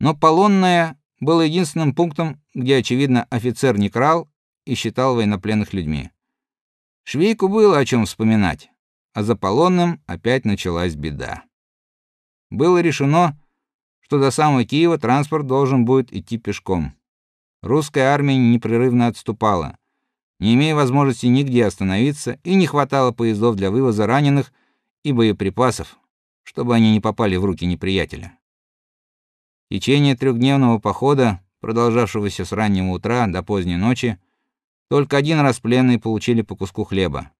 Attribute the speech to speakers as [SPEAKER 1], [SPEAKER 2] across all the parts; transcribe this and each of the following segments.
[SPEAKER 1] Но Полонная было единственным пунктом, где очевидно офицер не крал и считал военнопленных людьми. Швейку было о чем вспоминать, а за Полонным опять началась беда. Было решено, что до самого Киева транспорт должен будет идти пешком. Русская армия непрерывно отступала, не имея возможности нигде остановиться, и не хватало поездов для вывоза раненых и боеприпасов, чтобы они не попали в руки неприятеля. В течение трехдневного похода, продолжавшегося с раннего утра до поздней ночи, только один раз пленные получили по куску хлеба.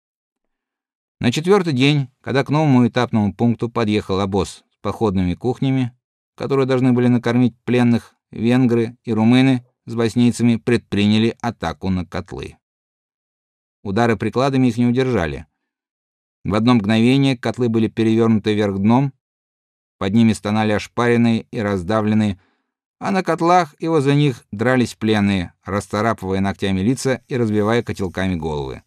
[SPEAKER 1] На четвертый день, когда к новому этапному пункту подъехал обоз с походными кухнями, которые должны были накормить пленных, венгры и румыны с боснийцами предприняли атаку на котлы. Удары прикладами их не удержали. В одно мгновение котлы были перевернуты вверх дном, под ними стонали ошпаренные и раздавленные, а на котлах и возле них дрались пленные, расцарапывая ногтями лица и разбивая котелками головы.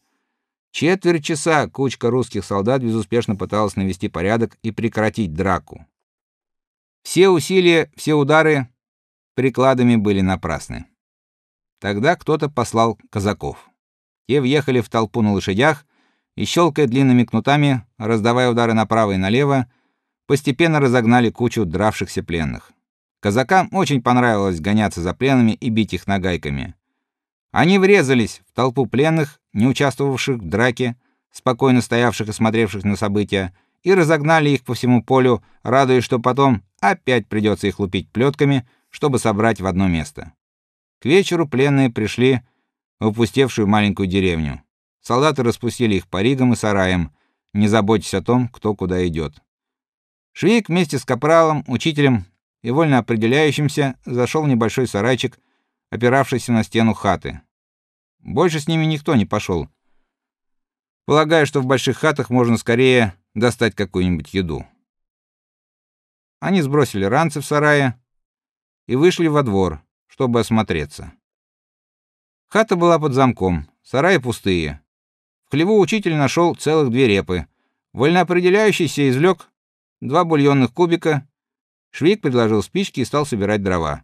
[SPEAKER 1] Четверть часа кучка русских солдат безуспешно пыталась навести порядок и прекратить драку. Все усилия, все удары прикладами были напрасны. Тогда кто-то послал казаков. Те въехали в толпу на лошадях и щелкая длинными кнутами, раздавая удары направо и налево, постепенно разогнали кучу дравшихся пленных. Казакам очень понравилось гоняться за пленными и бить их нагайками. Они врезались в толпу пленных, не участвовавших в драке, спокойно стоявших и смотревших на события, и разогнали их по всему полю, радуясь, что потом опять придется их лупить плетками, чтобы собрать в одно место. К вечеру пленные пришли в опустевшую маленькую деревню. Солдаты распустили их по ригам и сараям, не заботясь о том, кто куда идет. Швейк вместе с капралом, учителем и вольно определяющимся зашел в небольшой сарайчик, опиравшийся на стену хаты. Больше с ними никто не пошел. Полагаю, что в больших хатах можно скорее достать какую-нибудь еду. Они сбросили ранцы в сарае и вышли во двор, чтобы осмотреться. Хата была под замком, сараи пустые. В хлеву учитель нашел целых две репы. Вольноопределяющийся извлек два бульонных кубика. Швейк предложил спички и стал собирать дрова.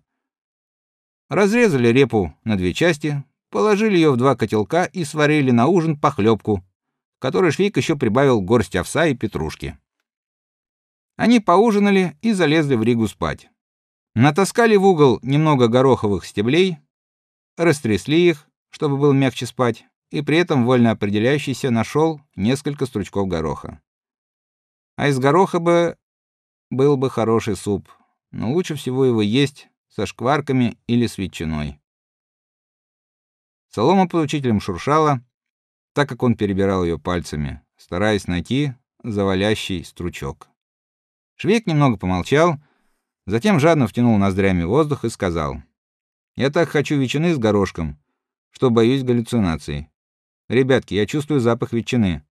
[SPEAKER 1] Разрезали репу на две части, положили ее в два котелка и сварили на ужин похлебку, в которой Швейк еще прибавил горсть овса и петрушки. Они поужинали и залезли в Ригу спать. Натаскали в угол немного гороховых стеблей, растрясли их, чтобы было мягче спать, и при этом вольно определяющийся нашел несколько стручков гороха. А из гороха бы был бы хороший суп, но лучше всего его есть со шкварками или с ветчиной. Солома под учителем шуршала, так как он перебирал ее пальцами, стараясь найти завалящий стручок. Швейк немного помолчал, затем жадно втянул ноздрями воздух и сказал: "Я так хочу ветчины с горошком, что боюсь галлюцинаций. Ребятки, я чувствую запах ветчины.